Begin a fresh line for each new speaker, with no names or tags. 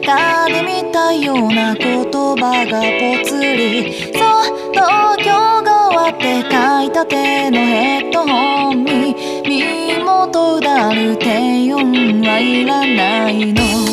かで見たような言葉がぽつり。そう東京側って書いた手のヘッドホンに身元だる低音はいらないの。